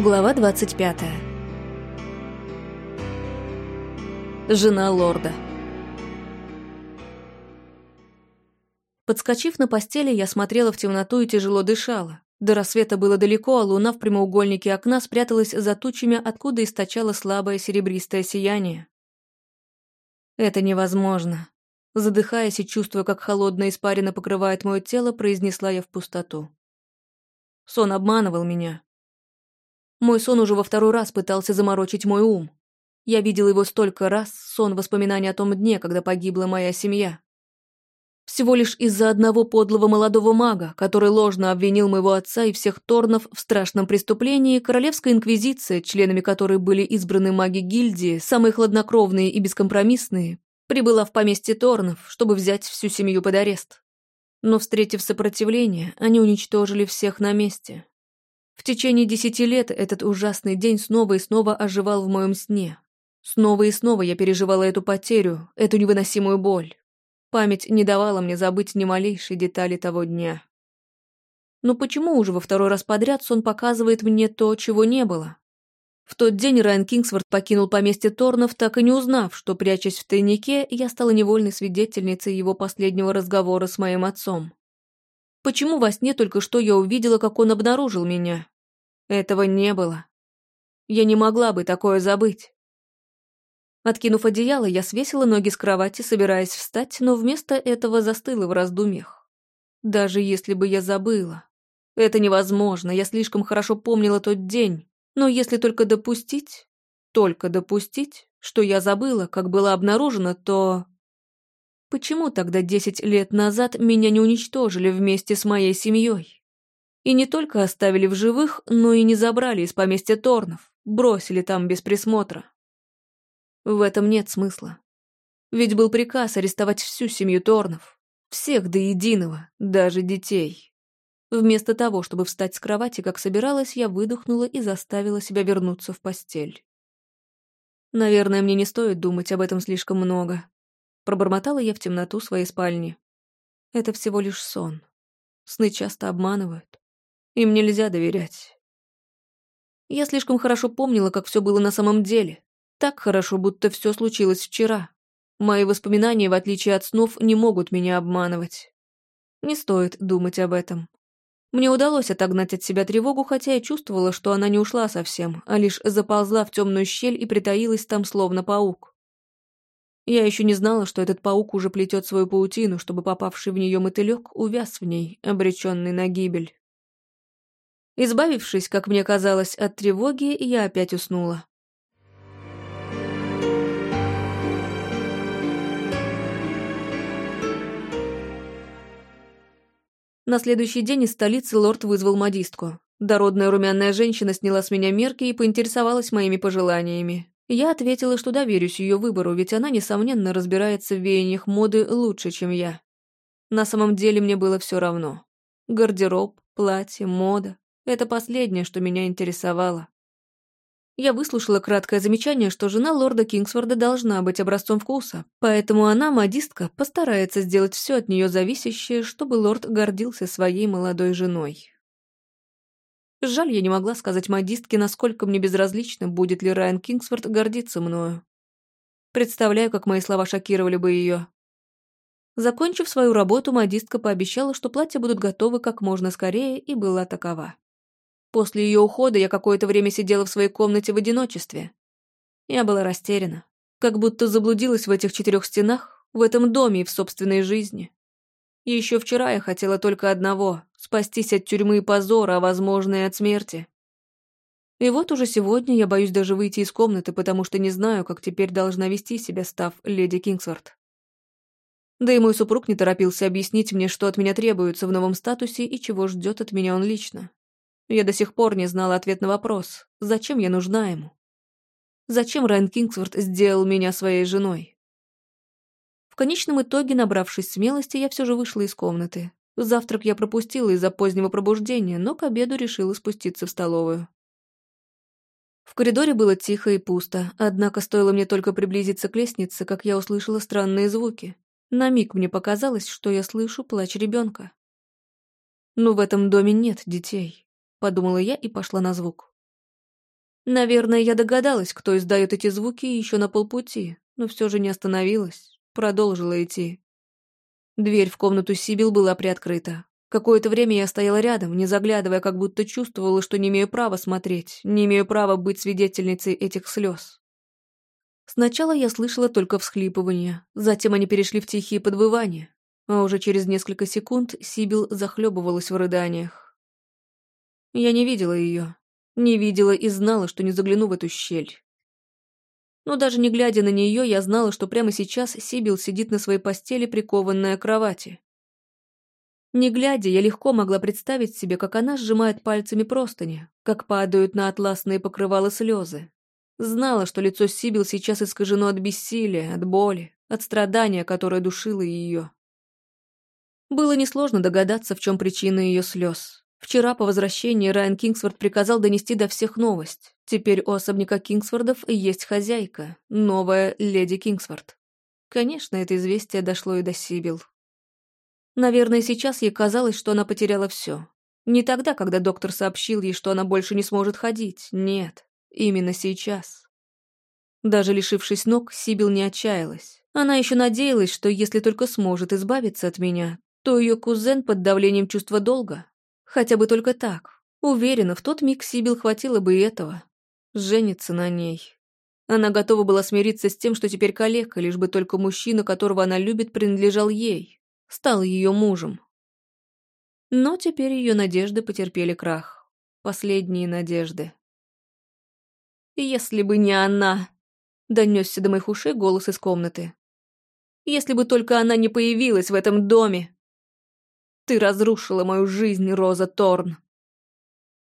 Глава 25. Жена лорда. Подскочив на постели, я смотрела в темноту и тяжело дышала. До рассвета было далеко, а луна в прямоугольнике окна спряталась за тучами, откуда источало слабое серебристое сияние. «Это невозможно», Задыхаясь и чувствуя, как холодная испарина покрывает мое тело, произнесла я в пустоту. Сон обманывал меня. Мой сон уже во второй раз пытался заморочить мой ум. Я видел его столько раз, сон воспоминаний о том дне, когда погибла моя семья. Всего лишь из-за одного подлого молодого мага, который ложно обвинил моего отца и всех Торнов в страшном преступлении, Королевская Инквизиция, членами которой были избраны маги гильдии, самые хладнокровные и бескомпромиссные, прибыла в поместье Торнов, чтобы взять всю семью под арест. Но, встретив сопротивление, они уничтожили всех на месте. В течение десяти лет этот ужасный день снова и снова оживал в моем сне. Снова и снова я переживала эту потерю, эту невыносимую боль. Память не давала мне забыть ни малейшей детали того дня. Но почему уже во второй раз подряд сон показывает мне то, чего не было? В тот день Райан Кингсворт покинул поместье Торнов, так и не узнав, что, прячась в тайнике, я стала невольной свидетельницей его последнего разговора с моим отцом. Почему во сне только что я увидела, как он обнаружил меня? Этого не было. Я не могла бы такое забыть. Откинув одеяло, я свесила ноги с кровати, собираясь встать, но вместо этого застыла в раздумьях. Даже если бы я забыла. Это невозможно, я слишком хорошо помнила тот день. Но если только допустить, только допустить, что я забыла, как было обнаружено, то... Почему тогда десять лет назад меня не уничтожили вместе с моей семьей? И не только оставили в живых, но и не забрали из поместья Торнов, бросили там без присмотра. В этом нет смысла. Ведь был приказ арестовать всю семью Торнов. Всех до единого, даже детей. Вместо того, чтобы встать с кровати, как собиралась, я выдохнула и заставила себя вернуться в постель. Наверное, мне не стоит думать об этом слишком много. Пробормотала я в темноту своей спальни. Это всего лишь сон. Сны часто обманывают. Им нельзя доверять. Я слишком хорошо помнила, как все было на самом деле. Так хорошо, будто все случилось вчера. Мои воспоминания, в отличие от снов, не могут меня обманывать. Не стоит думать об этом. Мне удалось отогнать от себя тревогу, хотя я чувствовала, что она не ушла совсем, а лишь заползла в темную щель и притаилась там, словно паук. Я еще не знала, что этот паук уже плетет свою паутину, чтобы попавший в нее мотылек увяз в ней, обреченный на гибель. Избавившись, как мне казалось, от тревоги, я опять уснула. На следующий день из столицы лорд вызвал модистку. Дородная румяная женщина сняла с меня мерки и поинтересовалась моими пожеланиями. Я ответила, что доверюсь ее выбору, ведь она, несомненно, разбирается в веяниях моды лучше, чем я. На самом деле мне было все равно. Гардероб, платье, мода — это последнее, что меня интересовало. Я выслушала краткое замечание, что жена лорда Кингсворда должна быть образцом вкуса, поэтому она, модистка, постарается сделать все от нее зависящее, чтобы лорд гордился своей молодой женой. Жаль, я не могла сказать модистке, насколько мне безразлично, будет ли Райан Кингсворт гордиться мною. Представляю, как мои слова шокировали бы ее. Закончив свою работу, модистка пообещала, что платья будут готовы как можно скорее, и была такова. После ее ухода я какое-то время сидела в своей комнате в одиночестве. Я была растеряна, как будто заблудилась в этих четырех стенах, в этом доме и в собственной жизни. Еще вчера я хотела только одного — спастись от тюрьмы и позора, а возможно и от смерти. И вот уже сегодня я боюсь даже выйти из комнаты, потому что не знаю, как теперь должна вести себя, став леди Кингсворт. Да и мой супруг не торопился объяснить мне, что от меня требуется в новом статусе и чего ждет от меня он лично. Я до сих пор не знала ответ на вопрос, зачем я нужна ему. Зачем Райан Кингсворт сделал меня своей женой? конечном итоге, набравшись смелости, я все же вышла из комнаты. Завтрак я пропустила из-за позднего пробуждения, но к обеду решила спуститься в столовую. В коридоре было тихо и пусто, однако стоило мне только приблизиться к лестнице, как я услышала странные звуки. На миг мне показалось, что я слышу плач ребенка. «Ну, в этом доме нет детей», — подумала я и пошла на звук. Наверное, я догадалась, кто издает эти звуки еще на полпути, но все же не остановилась, продолжила идти. Дверь в комнату Сибил была приоткрыта. Какое-то время я стояла рядом, не заглядывая, как будто чувствовала, что не имею права смотреть, не имею права быть свидетельницей этих слез. Сначала я слышала только всхлипывания, затем они перешли в тихие подвывания, а уже через несколько секунд Сибил захлебывалась в рыданиях. Я не видела ее, не видела и знала, что не загляну в эту щель. Но даже не глядя на нее, я знала, что прямо сейчас Сибил сидит на своей постели, прикованная к кровати. Не глядя, я легко могла представить себе, как она сжимает пальцами простыни, как падают на атласные покрывала слезы. Знала, что лицо Сибил сейчас искажено от бессилия, от боли, от страдания, которое душило ее. Было несложно догадаться, в чем причина ее слез. Вчера по возвращении Райан Кингсворт приказал донести до всех новость. Теперь у особняка Кингсвордов есть хозяйка, новая леди Кингсворт. Конечно, это известие дошло и до Сибил. Наверное, сейчас ей казалось, что она потеряла все. Не тогда, когда доктор сообщил ей, что она больше не сможет ходить. Нет, именно сейчас. Даже лишившись ног, Сибил не отчаялась. Она еще надеялась, что если только сможет избавиться от меня, то ее кузен под давлением чувства долга. Хотя бы только так. Уверена, в тот миг Сибил хватило бы и этого. Жениться на ней. Она готова была смириться с тем, что теперь калека, лишь бы только мужчина, которого она любит, принадлежал ей стал ее мужем. Но теперь ее надежды потерпели крах. Последние надежды. «Если бы не она!» — донесся до моих ушей голос из комнаты. «Если бы только она не появилась в этом доме!» «Ты разрушила мою жизнь, Роза Торн!»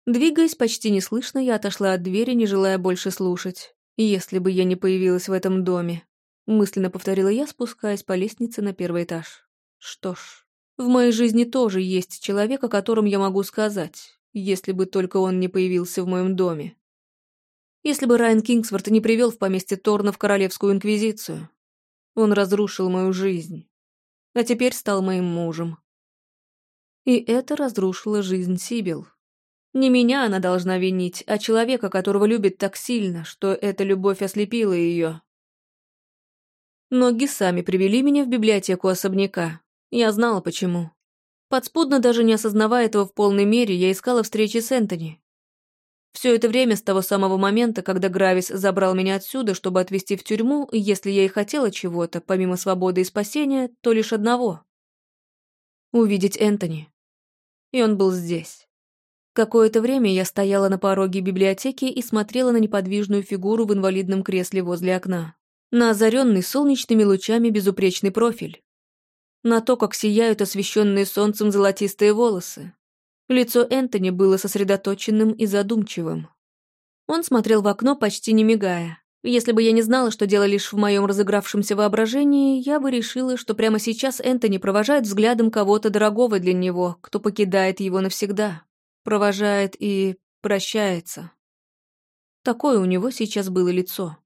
Двигаясь почти неслышно, я отошла от двери, не желая больше слушать. «Если бы я не появилась в этом доме!» Мысленно повторила я, спускаясь по лестнице на первый этаж. Что ж, в моей жизни тоже есть человек, о котором я могу сказать, если бы только он не появился в моем доме. Если бы Райан Кингсворт не привел в поместье Торна в Королевскую Инквизицию. Он разрушил мою жизнь, а теперь стал моим мужем. И это разрушило жизнь Сибил. Не меня она должна винить, а человека, которого любит так сильно, что эта любовь ослепила ее. Ноги сами привели меня в библиотеку особняка, я знала, почему. Подспудно, даже не осознавая этого в полной мере, я искала встречи с Энтони. Все это время, с того самого момента, когда Гравис забрал меня отсюда, чтобы отвезти в тюрьму, если я и хотела чего-то, помимо свободы и спасения, то лишь одного — увидеть Энтони. И он был здесь. Какое-то время я стояла на пороге библиотеки и смотрела на неподвижную фигуру в инвалидном кресле возле окна. На озаренный солнечными лучами безупречный профиль на то, как сияют освещенные солнцем золотистые волосы. Лицо Энтони было сосредоточенным и задумчивым. Он смотрел в окно, почти не мигая. Если бы я не знала, что дело лишь в моем разыгравшемся воображении, я бы решила, что прямо сейчас Энтони провожает взглядом кого-то дорогого для него, кто покидает его навсегда. Провожает и прощается. Такое у него сейчас было лицо.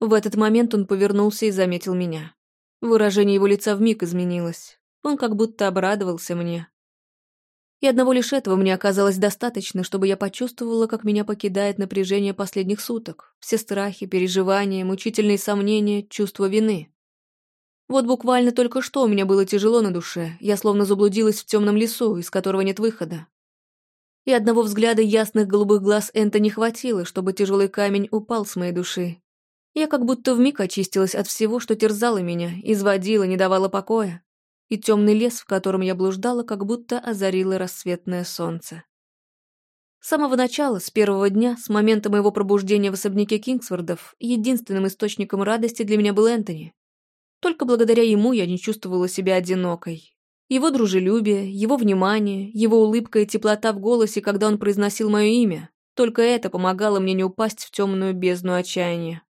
В этот момент он повернулся и заметил меня. Выражение его лица вмиг изменилось. Он как будто обрадовался мне. И одного лишь этого мне оказалось достаточно, чтобы я почувствовала, как меня покидает напряжение последних суток. Все страхи, переживания, мучительные сомнения, чувство вины. Вот буквально только что у меня было тяжело на душе. Я словно заблудилась в темном лесу, из которого нет выхода. И одного взгляда ясных голубых глаз Энта не хватило, чтобы тяжелый камень упал с моей души, я как будто вмиг очистилась от всего, что терзало меня, изводило, не давало покоя. И темный лес, в котором я блуждала, как будто озарило рассветное солнце. С самого начала, с первого дня, с момента моего пробуждения в особняке Кингсвордов, единственным источником радости для меня был Энтони. Только благодаря ему я не чувствовала себя одинокой. Его дружелюбие, его внимание, его улыбка и теплота в голосе, когда он произносил мое имя, только это помогало мне не упасть в темную бездну отчаяния.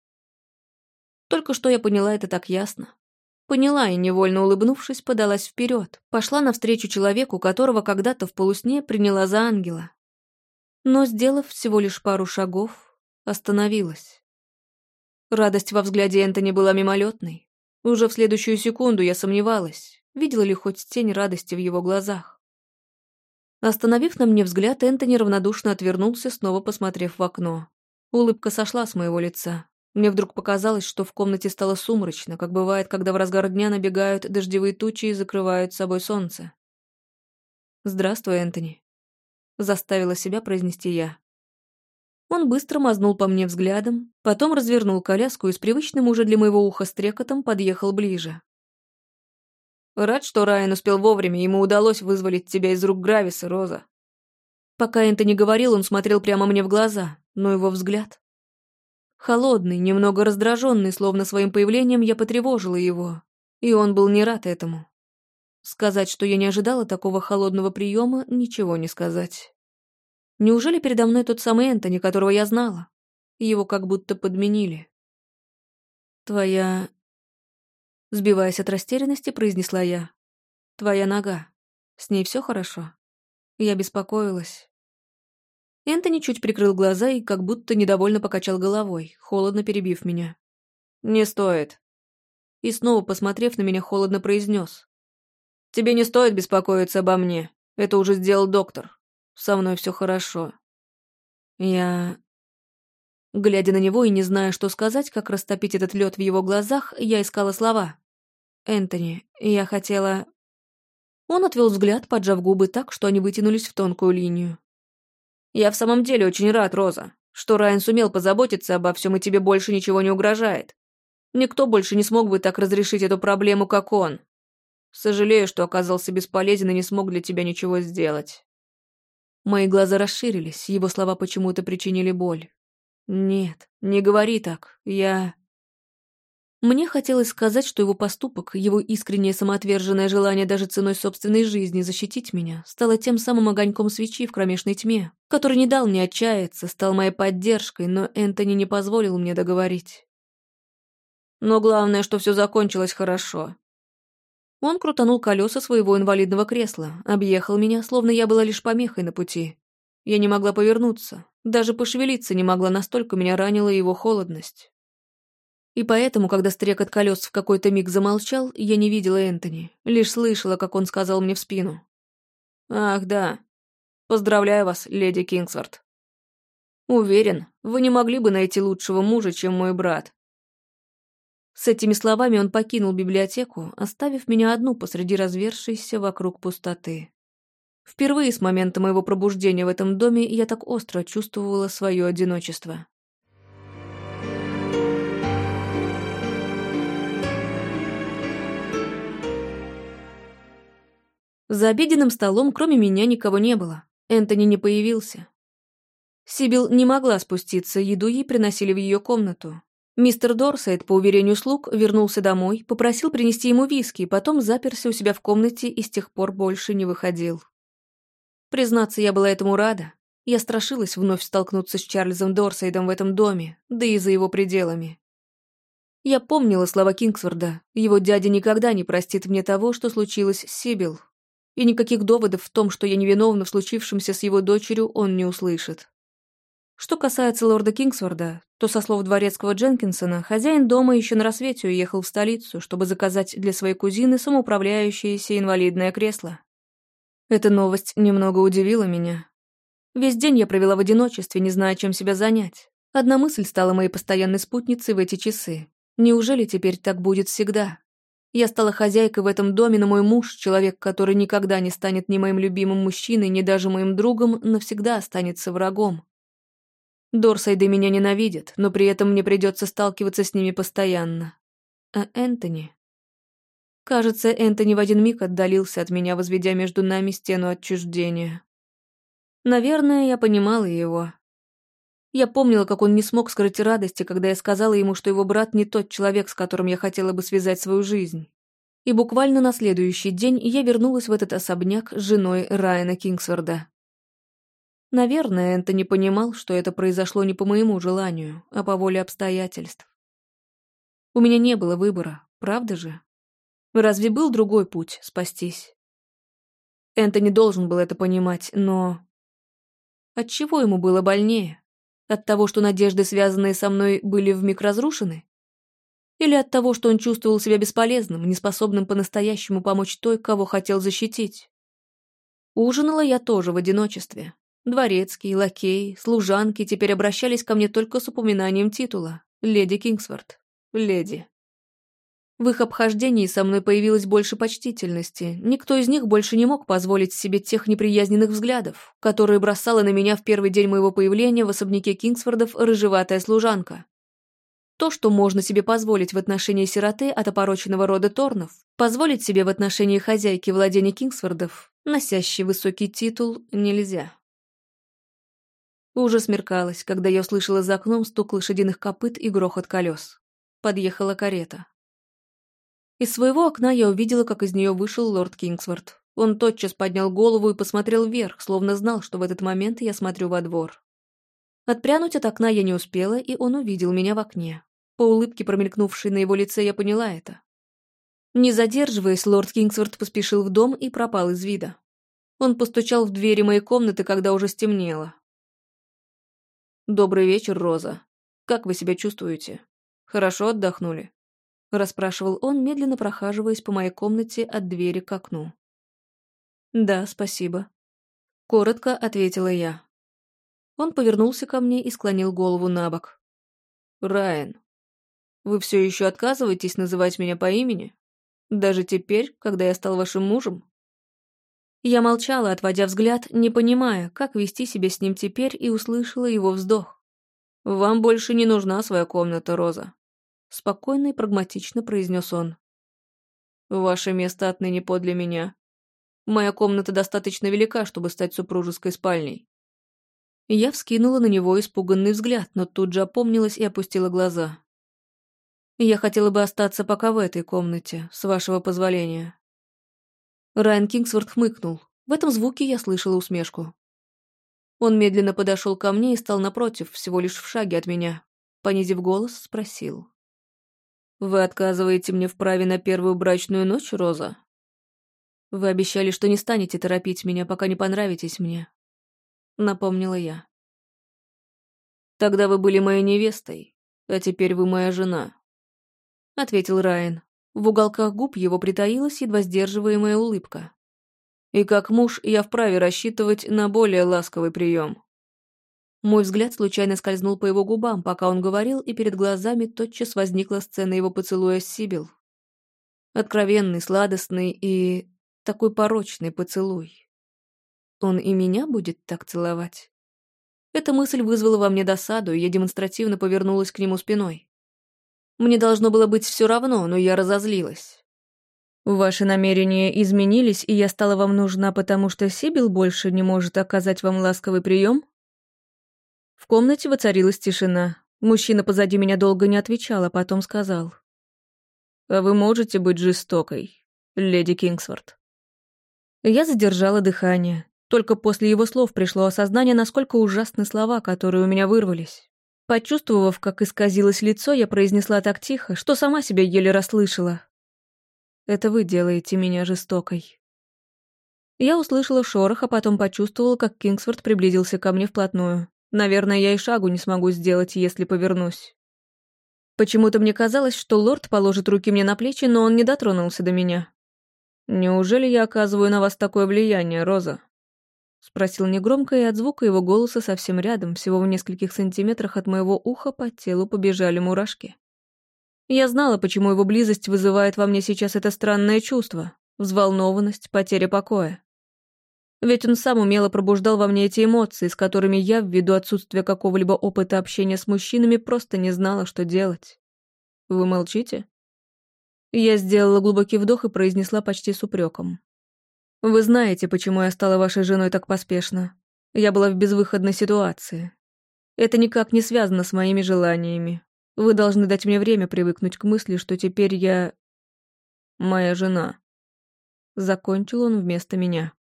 Только что я поняла это так ясно. Поняла и, невольно улыбнувшись, подалась вперед, пошла навстречу человеку, которого когда-то в полусне приняла за ангела. Но, сделав всего лишь пару шагов, остановилась. Радость во взгляде Энтони была мимолетной. Уже в следующую секунду я сомневалась, видела ли хоть тень радости в его глазах. Остановив на мне взгляд, Энтони равнодушно отвернулся, снова посмотрев в окно. Улыбка сошла с моего лица. Мне вдруг показалось, что в комнате стало сумрачно, как бывает, когда в разгар дня набегают дождевые тучи и закрывают собой солнце. «Здравствуй, Энтони», — заставила себя произнести я. Он быстро мазнул по мне взглядом, потом развернул коляску и с привычным уже для моего уха стрекотом подъехал ближе. «Рад, что Райан успел вовремя, ему удалось вызволить тебя из рук Грависа, Роза». Пока Энтони говорил, он смотрел прямо мне в глаза, но его взгляд... Холодный, немного раздраженный, словно своим появлением я потревожила его, и он был не рад этому. Сказать, что я не ожидала такого холодного приема, ничего не сказать. Неужели передо мной тот самый Энтони, которого я знала? Его как будто подменили. «Твоя...» Сбиваясь от растерянности, произнесла я. «Твоя нога. С ней все хорошо?» Я беспокоилась. Энтони чуть прикрыл глаза и как будто недовольно покачал головой, холодно перебив меня. «Не стоит». И снова, посмотрев на меня, холодно произнес. «Тебе не стоит беспокоиться обо мне. Это уже сделал доктор. Со мной все хорошо». Я... Глядя на него и не зная, что сказать, как растопить этот лед в его глазах, я искала слова. «Энтони, я хотела...» Он отвел взгляд, поджав губы так, что они вытянулись в тонкую линию. «Я в самом деле очень рад, Роза, что Райан сумел позаботиться обо всем, и тебе больше ничего не угрожает. Никто больше не смог бы так разрешить эту проблему, как он. Сожалею, что оказался бесполезен и не смог для тебя ничего сделать». Мои глаза расширились, его слова почему-то причинили боль. «Нет, не говори так, я...» Мне хотелось сказать, что его поступок, его искреннее самоотверженное желание даже ценой собственной жизни защитить меня, стало тем самым огоньком свечи в кромешной тьме, который не дал мне отчаяться, стал моей поддержкой, но Энтони не позволил мне договорить. Но главное, что все закончилось хорошо. Он крутанул колеса своего инвалидного кресла, объехал меня, словно я была лишь помехой на пути. Я не могла повернуться, даже пошевелиться не могла, настолько меня ранила его холодность. И поэтому, когда стрекот колес в какой-то миг замолчал, я не видела Энтони, лишь слышала, как он сказал мне в спину. «Ах, да. Поздравляю вас, леди Кингсворт. Уверен, вы не могли бы найти лучшего мужа, чем мой брат». С этими словами он покинул библиотеку, оставив меня одну посреди развершейся вокруг пустоты. Впервые с момента моего пробуждения в этом доме я так остро чувствовала свое одиночество. За обеденным столом кроме меня никого не было. Энтони не появился. Сибил не могла спуститься, еду ей приносили в ее комнату. Мистер Дорсайд, по уверению слуг, вернулся домой, попросил принести ему виски, потом заперся у себя в комнате и с тех пор больше не выходил. Признаться, я была этому рада. Я страшилась вновь столкнуться с Чарльзом Дорсайдом в этом доме, да и за его пределами. Я помнила слова Кингсворда. Его дядя никогда не простит мне того, что случилось с Сибил, и никаких доводов в том, что я невиновна в случившемся с его дочерью, он не услышит. Что касается лорда Кингсворда, то, со слов дворецкого Дженкинсона, хозяин дома еще на рассвете уехал в столицу, чтобы заказать для своей кузины самоуправляющееся инвалидное кресло. Эта новость немного удивила меня. Весь день я провела в одиночестве, не зная, чем себя занять. Одна мысль стала моей постоянной спутницей в эти часы. Неужели теперь так будет всегда? Я стала хозяйкой в этом доме, но мой муж, человек, который никогда не станет ни моим любимым мужчиной, ни даже моим другом, навсегда останется врагом. Дорсайды меня ненавидят, но при этом мне придется сталкиваться с ними постоянно. А Энтони... Кажется, Энтони в один миг отдалился от меня, возведя между нами стену отчуждения. Наверное, я понимала его. Я помнила, как он не смог скрыть радости, когда я сказала ему, что его брат не тот человек, с которым я хотела бы связать свою жизнь. И буквально на следующий день я вернулась в этот особняк с женой Райана Кингсворда. Наверное, Энтони понимал, что это произошло не по моему желанию, а по воле обстоятельств. У меня не было выбора, правда же? Разве был другой путь спастись? Энтони должен был это понимать, но... Отчего ему было больнее? От того, что надежды, связанные со мной, были вмиг разрушены? Или от того, что он чувствовал себя бесполезным, неспособным по-настоящему помочь той, кого хотел защитить? Ужинала я тоже в одиночестве. Дворецкий, лакей, служанки теперь обращались ко мне только с упоминанием титула. Леди Кингсворт. Леди. В их обхождении со мной появилось больше почтительности. Никто из них больше не мог позволить себе тех неприязненных взглядов, которые бросала на меня в первый день моего появления в особняке Кингсфордов рыжеватая служанка. То, что можно себе позволить в отношении сироты от опороченного рода Торнов, позволить себе в отношении хозяйки владения Кингсфордов, носящей высокий титул, нельзя. Уже смеркалось, когда я услышала за окном стук лошадиных копыт и грохот колес. Подъехала карета. Из своего окна я увидела, как из нее вышел лорд Кингсворт. Он тотчас поднял голову и посмотрел вверх, словно знал, что в этот момент я смотрю во двор. Отпрянуть от окна я не успела, и он увидел меня в окне. По улыбке, промелькнувшей на его лице, я поняла это. Не задерживаясь, лорд Кингсворт поспешил в дом и пропал из вида. Он постучал в двери моей комнаты, когда уже стемнело. «Добрый вечер, Роза. Как вы себя чувствуете? Хорошо отдохнули?» Расспрашивал он, медленно прохаживаясь по моей комнате от двери к окну. «Да, спасибо», — коротко ответила я. Он повернулся ко мне и склонил голову на бок. «Райан, вы все еще отказываетесь называть меня по имени? Даже теперь, когда я стал вашим мужем?» Я молчала, отводя взгляд, не понимая, как вести себя с ним теперь, и услышала его вздох. «Вам больше не нужна своя комната, Роза спокойно и прагматично произнес он. «Ваше место отныне подле меня. Моя комната достаточно велика, чтобы стать супружеской спальней». Я вскинула на него испуганный взгляд, но тут же опомнилась и опустила глаза. «Я хотела бы остаться пока в этой комнате, с вашего позволения». Райан Кингсворт хмыкнул. В этом звуке я слышала усмешку. Он медленно подошел ко мне и стал напротив, всего лишь в шаге от меня. Понизив голос, спросил. «Вы отказываете мне в праве на первую брачную ночь, Роза?» «Вы обещали, что не станете торопить меня, пока не понравитесь мне», — напомнила я. «Тогда вы были моей невестой, а теперь вы моя жена», — ответил Райан. В уголках губ его притаилась едва сдерживаемая улыбка. «И как муж я вправе рассчитывать на более ласковый прием». Мой взгляд случайно скользнул по его губам, пока он говорил, и перед глазами тотчас возникла сцена его поцелуя с Сибил. Откровенный, сладостный и такой порочный поцелуй. Он и меня будет так целовать? Эта мысль вызвала во мне досаду, и я демонстративно повернулась к нему спиной. Мне должно было быть все равно, но я разозлилась. Ваши намерения изменились, и я стала вам нужна, потому что Сибил больше не может оказать вам ласковый прием? В комнате воцарилась тишина. Мужчина позади меня долго не отвечал, а потом сказал. «А вы можете быть жестокой, леди Кингсворт?» Я задержала дыхание. Только после его слов пришло осознание, насколько ужасны слова, которые у меня вырвались. Почувствовав, как исказилось лицо, я произнесла так тихо, что сама себя еле расслышала. «Это вы делаете меня жестокой». Я услышала шорох, а потом почувствовала, как Кингсворт приблизился ко мне вплотную. Наверное, я и шагу не смогу сделать, если повернусь. Почему-то мне казалось, что лорд положит руки мне на плечи, но он не дотронулся до меня. «Неужели я оказываю на вас такое влияние, Роза?» Спросил негромко, и от звука его голоса совсем рядом, всего в нескольких сантиметрах от моего уха, по телу побежали мурашки. Я знала, почему его близость вызывает во мне сейчас это странное чувство. Взволнованность, потеря покоя. Ведь он сам умело пробуждал во мне эти эмоции, с которыми я, ввиду отсутствия какого-либо опыта общения с мужчинами, просто не знала, что делать. «Вы молчите?» Я сделала глубокий вдох и произнесла почти с упреком. «Вы знаете, почему я стала вашей женой так поспешно. Я была в безвыходной ситуации. Это никак не связано с моими желаниями. Вы должны дать мне время привыкнуть к мысли, что теперь я... моя жена». Закончил он вместо меня.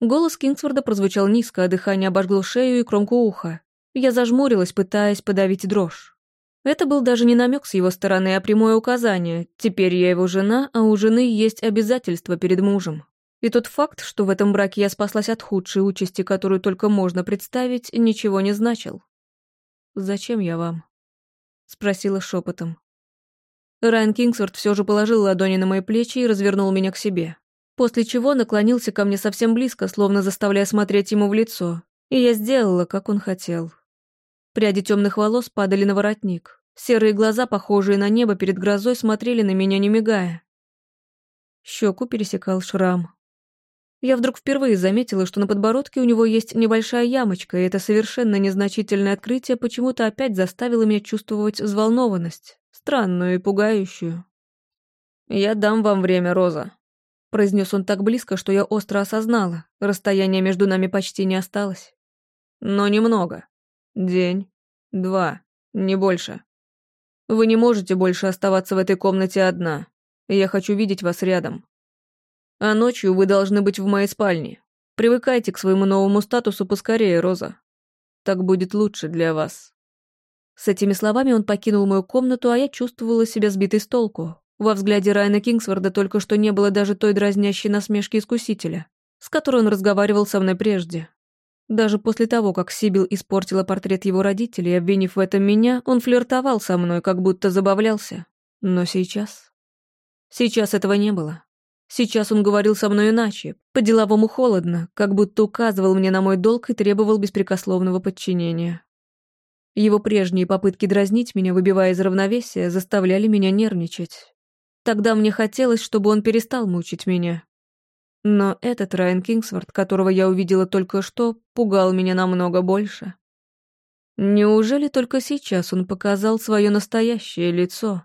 Голос Кингсворда прозвучал низко, а дыхание обожгло шею и кромку уха. Я зажмурилась, пытаясь подавить дрожь. Это был даже не намек с его стороны, а прямое указание. Теперь я его жена, а у жены есть обязательства перед мужем. И тот факт, что в этом браке я спаслась от худшей участи, которую только можно представить, ничего не значил. «Зачем я вам?» — спросила шепотом. Райан Кингсворт все же положил ладони на мои плечи и развернул меня к себе. После чего наклонился ко мне совсем близко, словно заставляя смотреть ему в лицо, и я сделала, как он хотел. Пряди темных волос падали на воротник. Серые глаза, похожие на небо перед грозой, смотрели на меня, не мигая. Щеку пересекал шрам. Я вдруг впервые заметила, что на подбородке у него есть небольшая ямочка, и это совершенно незначительное открытие почему-то опять заставило меня чувствовать взволнованность, странную и пугающую. «Я дам вам время, Роза», — произнес он так близко, что я остро осознала, расстояние между нами почти не осталось. «Но немного. День, два, не больше. Вы не можете больше оставаться в этой комнате одна. Я хочу видеть вас рядом. А ночью вы должны быть в моей спальне. Привыкайте к своему новому статусу поскорее, Роза. Так будет лучше для вас». С этими словами он покинул мою комнату, а я чувствовала себя сбитой с толку. Во взгляде Райана Кингсворда только что не было даже той дразнящей насмешки искусителя, с которой он разговаривал со мной прежде. Даже после того, как Сибил испортила портрет его родителей, обвинив в этом меня, он флиртовал со мной, как будто забавлялся. Но сейчас... Сейчас этого не было. Сейчас он говорил со мной иначе, по-деловому холодно, как будто указывал мне на мой долг и требовал беспрекословного подчинения. Его прежние попытки дразнить меня, выбивая из равновесия, заставляли меня нервничать. Тогда мне хотелось, чтобы он перестал мучить меня, но этот Райан Кингсворт, которого я увидела только что, пугал меня намного больше. Неужели только сейчас он показал свое настоящее лицо?